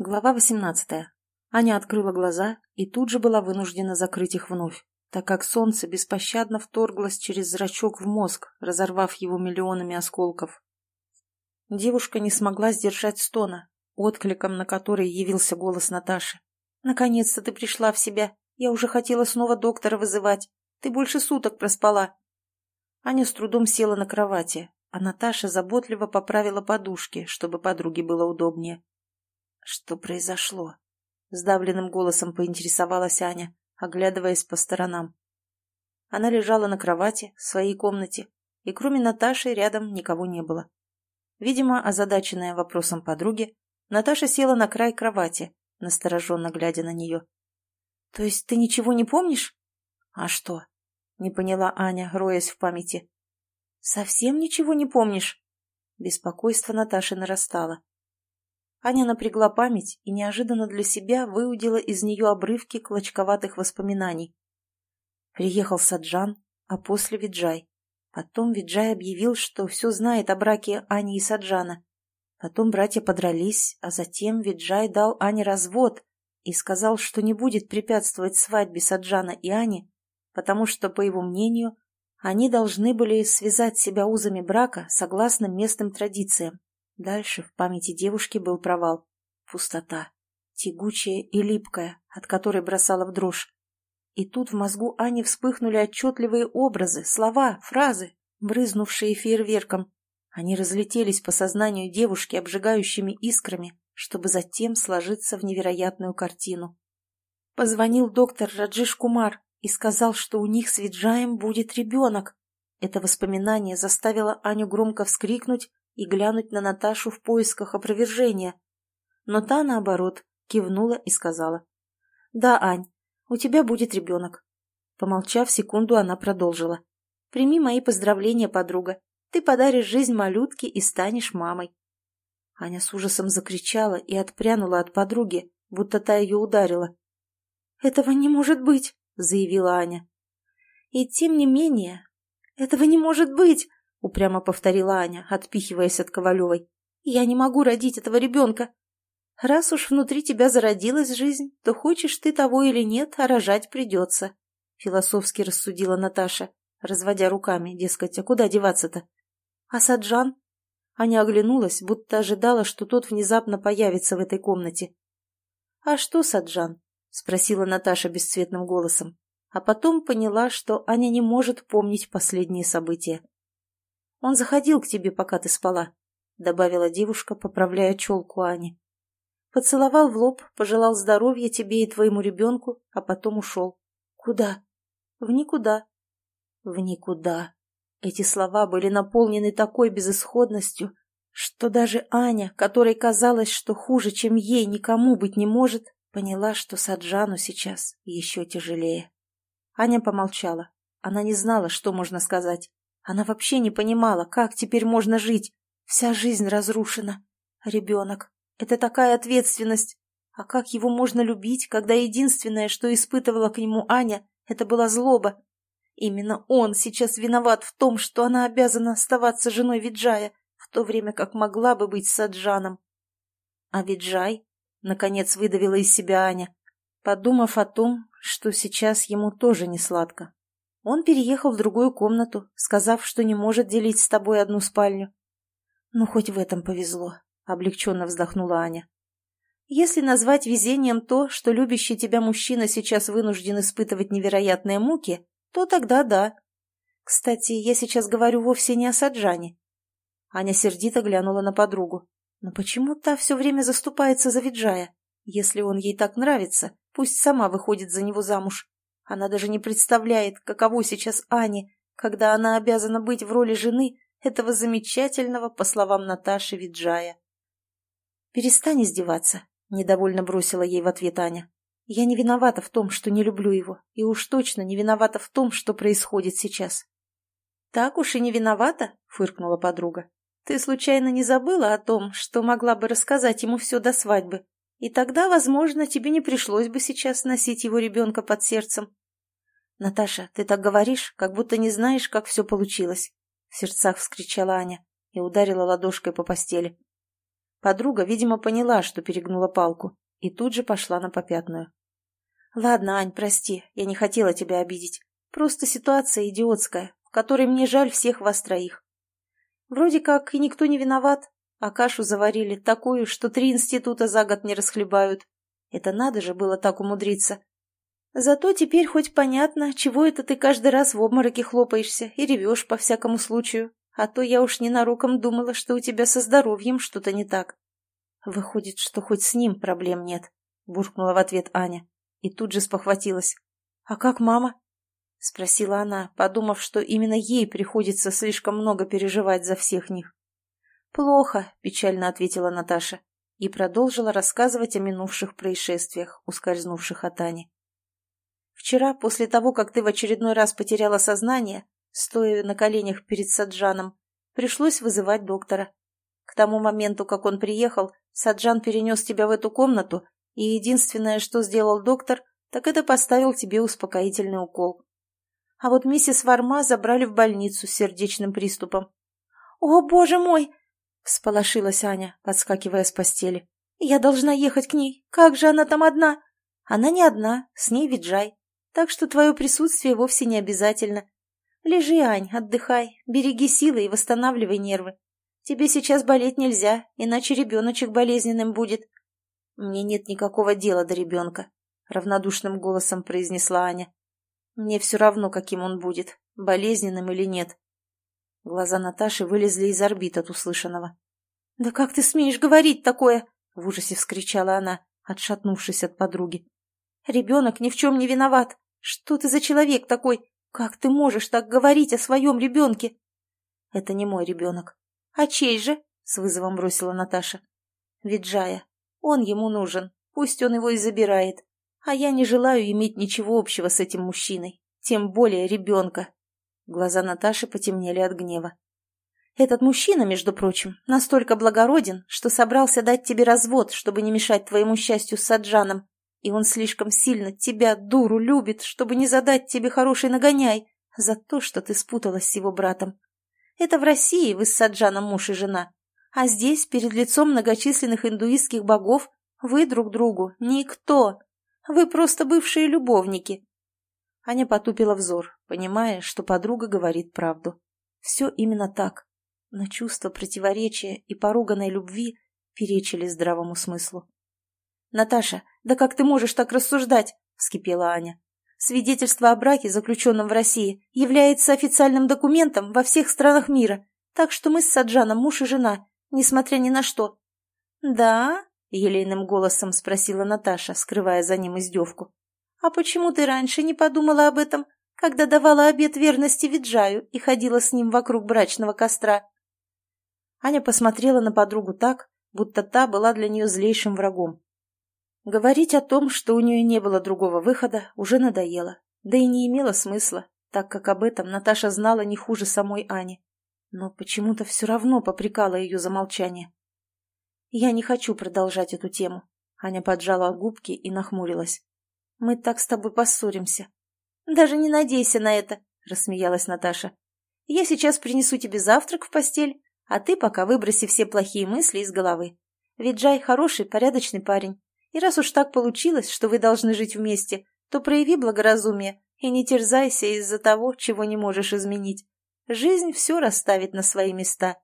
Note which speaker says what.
Speaker 1: Глава 18. Аня открыла глаза и тут же была вынуждена закрыть их вновь, так как солнце беспощадно вторглось через зрачок в мозг, разорвав его миллионами осколков. Девушка не смогла сдержать стона, откликом на который явился голос Наташи. «Наконец-то ты пришла в себя. Я уже хотела снова доктора вызывать. Ты больше суток проспала». Аня с трудом села на кровати, а Наташа заботливо поправила подушки, чтобы подруге было удобнее. «Что произошло?» — сдавленным голосом поинтересовалась Аня, оглядываясь по сторонам. Она лежала на кровати в своей комнате, и кроме Наташи рядом никого не было. Видимо, озадаченная вопросом подруги, Наташа села на край кровати, настороженно глядя на нее. — То есть ты ничего не помнишь? — А что? — не поняла Аня, роясь в памяти. — Совсем ничего не помнишь? Беспокойство Наташи нарастало. Аня напрягла память и неожиданно для себя выудила из нее обрывки клочковатых воспоминаний. Приехал Саджан, а после Виджай. Потом Виджай объявил, что все знает о браке Ани и Саджана. Потом братья подрались, а затем Виджай дал Ане развод и сказал, что не будет препятствовать свадьбе Саджана и Ани, потому что, по его мнению, они должны были связать себя узами брака согласно местным традициям. Дальше в памяти девушки был провал. Пустота. Тягучая и липкая, от которой бросала в дрожь. И тут в мозгу Ани вспыхнули отчетливые образы, слова, фразы, брызнувшие фейерверком. Они разлетелись по сознанию девушки обжигающими искрами, чтобы затем сложиться в невероятную картину. Позвонил доктор Раджиш Кумар и сказал, что у них с Виджаем будет ребенок. Это воспоминание заставило Аню громко вскрикнуть и глянуть на Наташу в поисках опровержения. Но та, наоборот, кивнула и сказала. «Да, Ань, у тебя будет ребенок». Помолчав секунду, она продолжила. «Прими мои поздравления, подруга. Ты подаришь жизнь малютке и станешь мамой». Аня с ужасом закричала и отпрянула от подруги, будто та ее ударила. «Этого не может быть!» — заявила Аня. «И тем не менее, этого не может быть!» — упрямо повторила Аня, отпихиваясь от Ковалевой. «Я не могу родить этого ребенка. Раз уж внутри тебя зародилась жизнь, то хочешь ты того или нет, а рожать придется», — философски рассудила Наташа, разводя руками, дескать, а куда деваться-то? «А Саджан?» Аня оглянулась, будто ожидала, что тот внезапно появится в этой комнате. «А что, Саджан?» — спросила Наташа бесцветным голосом, а потом поняла, что Аня не может помнить последние события. Он заходил к тебе, пока ты спала», — добавила девушка, поправляя челку Ани. «Поцеловал в лоб, пожелал здоровья тебе и твоему ребенку, а потом ушел. Куда?» «В никуда». «В никуда». Эти слова были наполнены такой безысходностью, что даже Аня, которой казалось, что хуже, чем ей, никому быть не может, поняла, что Саджану сейчас еще тяжелее. Аня помолчала. Она не знала, что можно сказать. Она вообще не понимала, как теперь можно жить. Вся жизнь разрушена. Ребенок. Это такая ответственность. А как его можно любить, когда единственное, что испытывала к нему Аня, это была злоба? Именно он сейчас виноват в том, что она обязана оставаться женой Виджая, в то время как могла бы быть с Аджаном. А Виджай, наконец, выдавила из себя Аня, подумав о том, что сейчас ему тоже не сладко. Он переехал в другую комнату, сказав, что не может делить с тобой одну спальню. Ну, хоть в этом повезло, — облегченно вздохнула Аня. Если назвать везением то, что любящий тебя мужчина сейчас вынужден испытывать невероятные муки, то тогда да. Кстати, я сейчас говорю вовсе не о Саджане. Аня сердито глянула на подругу. Но почему та все время заступается за Виджая? Если он ей так нравится, пусть сама выходит за него замуж. Она даже не представляет, каково сейчас Ане, когда она обязана быть в роли жены этого замечательного, по словам Наташи, Виджая. «Перестань издеваться», — недовольно бросила ей в ответ Аня. «Я не виновата в том, что не люблю его, и уж точно не виновата в том, что происходит сейчас». «Так уж и не виновата?» — фыркнула подруга. «Ты случайно не забыла о том, что могла бы рассказать ему все до свадьбы? И тогда, возможно, тебе не пришлось бы сейчас носить его ребенка под сердцем. «Наташа, ты так говоришь, как будто не знаешь, как все получилось», — в сердцах вскричала Аня и ударила ладошкой по постели. Подруга, видимо, поняла, что перегнула палку, и тут же пошла на попятную. «Ладно, Ань, прости, я не хотела тебя обидеть. Просто ситуация идиотская, в которой мне жаль всех вас троих. Вроде как и никто не виноват, а кашу заварили такую, что три института за год не расхлебают. Это надо же было так умудриться. Зато теперь хоть понятно, чего это ты каждый раз в обмороке хлопаешься и ревешь по всякому случаю. А то я уж ненароком думала, что у тебя со здоровьем что-то не так. Выходит, что хоть с ним проблем нет, буркнула в ответ Аня. И тут же спохватилась. А как мама? — спросила она, подумав, что именно ей приходится слишком много переживать за всех них. «Плохо», — печально ответила Наташа и продолжила рассказывать о минувших происшествиях, ускользнувших от Ани. «Вчера, после того, как ты в очередной раз потеряла сознание, стоя на коленях перед Саджаном, пришлось вызывать доктора. К тому моменту, как он приехал, Саджан перенес тебя в эту комнату, и единственное, что сделал доктор, так это поставил тебе успокоительный укол. А вот миссис Варма забрали в больницу с сердечным приступом. «О, боже мой!» — всполошилась Аня, подскакивая с постели. «Я должна ехать к ней. Как же она там одна?» «Она не одна, с ней Виджай. Так что твое присутствие вовсе не обязательно. Лежи, Ань, отдыхай, береги силы и восстанавливай нервы. Тебе сейчас болеть нельзя, иначе ребеночек болезненным будет». «Мне нет никакого дела до ребенка», — равнодушным голосом произнесла Аня. Мне все равно, каким он будет, болезненным или нет. Глаза Наташи вылезли из орбит от услышанного. «Да как ты смеешь говорить такое?» — в ужасе вскричала она, отшатнувшись от подруги. «Ребенок ни в чем не виноват. Что ты за человек такой? Как ты можешь так говорить о своем ребенке?» «Это не мой ребенок». «А чей же?» — с вызовом бросила Наташа. «Виджая. Он ему нужен. Пусть он его и забирает. А я не желаю иметь ничего общего с этим мужчиной, тем более ребенка. Глаза Наташи потемнели от гнева. Этот мужчина, между прочим, настолько благороден, что собрался дать тебе развод, чтобы не мешать твоему счастью с Саджаном. И он слишком сильно тебя, дуру, любит, чтобы не задать тебе хороший нагоняй за то, что ты спуталась с его братом. Это в России вы с Саджаном муж и жена. А здесь, перед лицом многочисленных индуистских богов, вы друг другу никто. Вы просто бывшие любовники. Аня потупила взор, понимая, что подруга говорит правду. Все именно так. Но чувство противоречия и поруганной любви перечили здравому смыслу. «Наташа, да как ты можешь так рассуждать?» – вскипела Аня. «Свидетельство о браке, заключенном в России, является официальным документом во всех странах мира, так что мы с Саджаном муж и жена, несмотря ни на что». «Да?» — елейным голосом спросила Наташа, скрывая за ним издевку. «А почему ты раньше не подумала об этом, когда давала обет верности Виджаю и ходила с ним вокруг брачного костра?» Аня посмотрела на подругу так, будто та была для нее злейшим врагом. Говорить о том, что у нее не было другого выхода, уже надоело, да и не имело смысла, так как об этом Наташа знала не хуже самой Ани. Но почему-то все равно попрекала ее за молчание. «Я не хочу продолжать эту тему». Аня поджала губки и нахмурилась. «Мы так с тобой поссоримся». «Даже не надейся на это», — рассмеялась Наташа. «Я сейчас принесу тебе завтрак в постель, а ты пока выброси все плохие мысли из головы. Ведь Джай хороший, порядочный парень. И раз уж так получилось, что вы должны жить вместе, то прояви благоразумие и не терзайся из-за того, чего не можешь изменить. Жизнь все расставит на свои места».